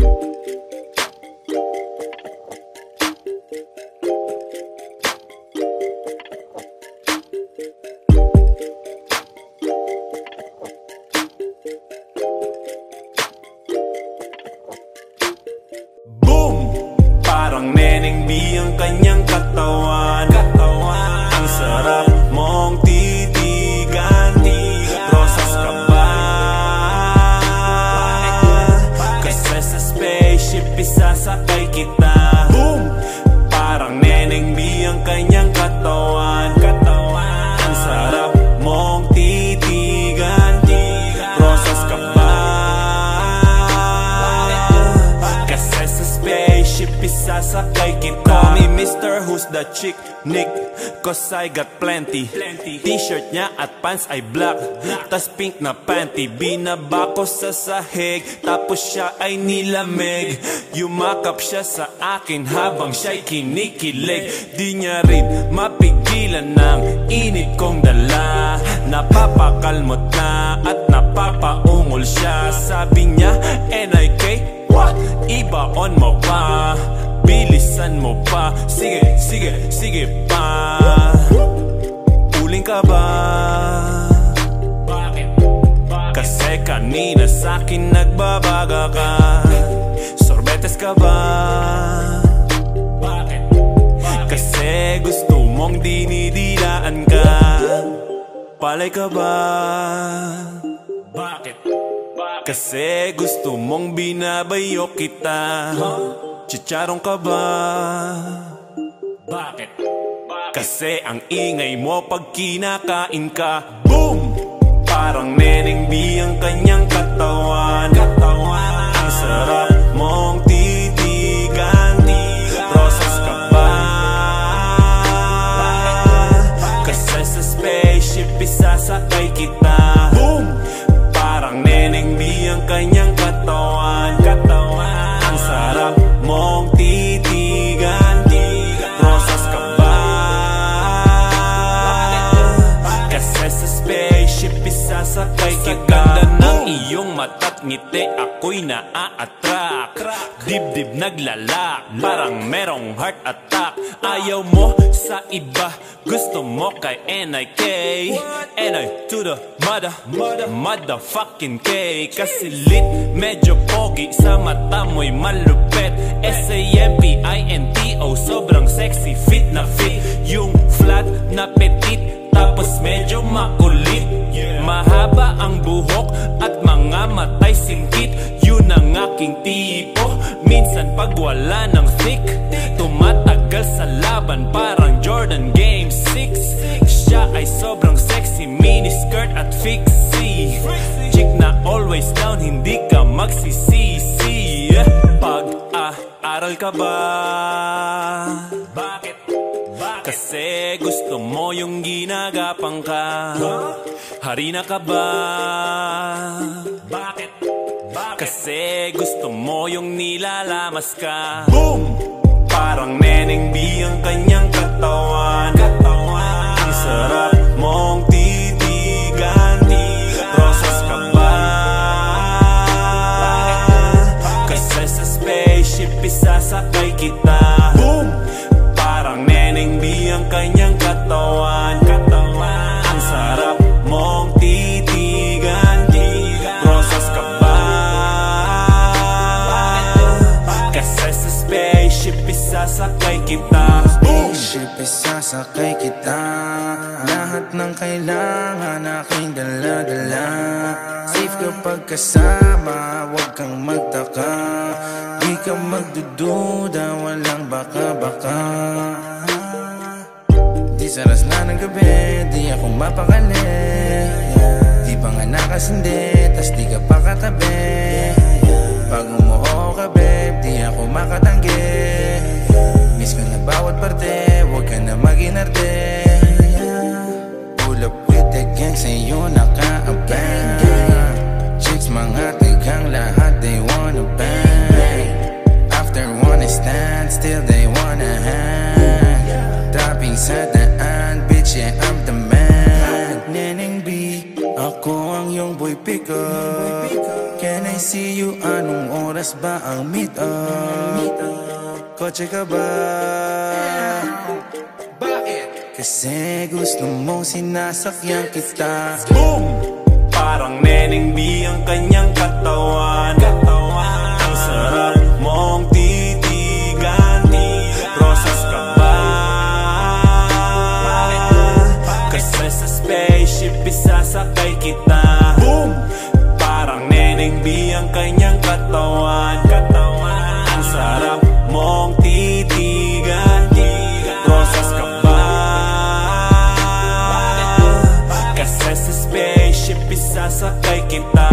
Boom! Parang neneng B ang kanyang isasakay kita spaceship isasakay kita. Call me Mr. Who's the Chick Nick. Cause I got plenty. T-shirt niya at pants ay black. Tas pink na panty. Binaba ko sa sahig. Tapos siya ay nilamig. Yumakap siya sa akin Habang siya'y kinikilig. Di niya rin mapigilan ng init kong dala. Napapakalmot na at napapaungol siya. Sabi niya, NIK, what? Ibaon mo pa Bilisan mo pa Sige, sige, sige pa Uling ka ba? Bakit? Kasi kanina sa'kin nagbabaga ka Sorbetes ka ba? Bakit? Kasi gusto mong dinidilaan ka Palay ka ba? Kasi gusto mong binabayo kita Chicharong ka ba? Bakit? Kasi ang ingay mo pag kinakain ka Boom! Parang neneng B ang kanyang katawan Katawan Ang sarap Ganda ng iyong mata't ngiti Ako'y naa-attract Dibdib naglalak Parang merong heart attack. Ayaw mo sa iba Gusto mo kay NIK NI to the mother Motherfucking K. Kasi lit medyo pogi Sa mata mo'y malupet. S-A-M-P-I-N-T-O Sobrang sexy fit na fit. Yung flat na petit pag wala ng thick Tumatagal sa laban Parang Jordan Game 6 Siya ay sobrang sexy Mini skirt at fixie Chick na always down Hindi ka magsisisi Pag-aaral ka ba? Bakit? Kasi gusto mo yung ginagapang ka Harina ka ba? Bakit? Kasi gusto mo yung nilalamas ka. Boom! Parang neneng B ang kanyang katawan. Ang sarap mong titigan. Rosas ka ba? Kasi sa spaceship isasakay kita isasakay kita. Lahat ng kailangan aking dala-dala. Safe kapag kasama, huwag kang magtaka. Di ka magdududa, walang baka-baka. Di saras na ng gabi, di ako mapakali. Di pa nga nakasindi, tas di ka pa katabi. Pag umuho ka babe, di ako makatanggi ako ang iyong boy picker Can I see you anong oras oras ba ang meet up? Kotse ka ba? Bakit? Kasi gusto mong sinasakyan kita Boom! Parang neneng B ang kanyang katawan isasakay kita